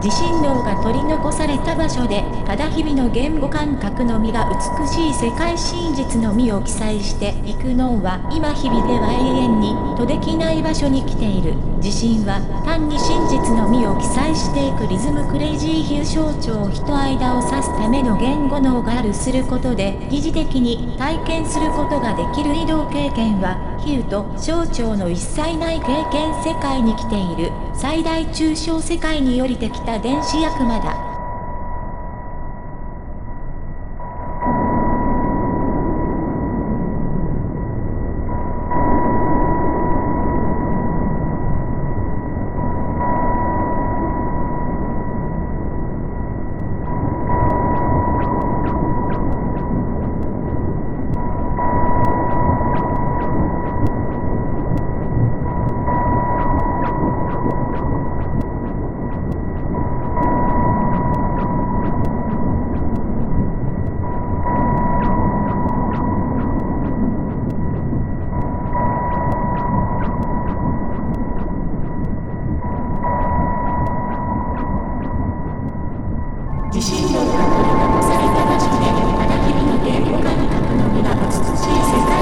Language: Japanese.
地震論が取り残された場所で、ただ日々の言語感覚のみが美しい世界真実のみを記載していくのは、今日々では永遠に、とできない場所に来ている。自信は、単に真実のみを記載していくリズムクレイジー比喩象徴人間を指すための言語能があるすることで、疑似的に体験することができる移動経験は、比喩と象徴の一切ない経験世界に来ている。最大抽象世界に降りてきた電子悪魔だ。地震の中で残された場で、まだ君の抵抗が覚のみが美しい世界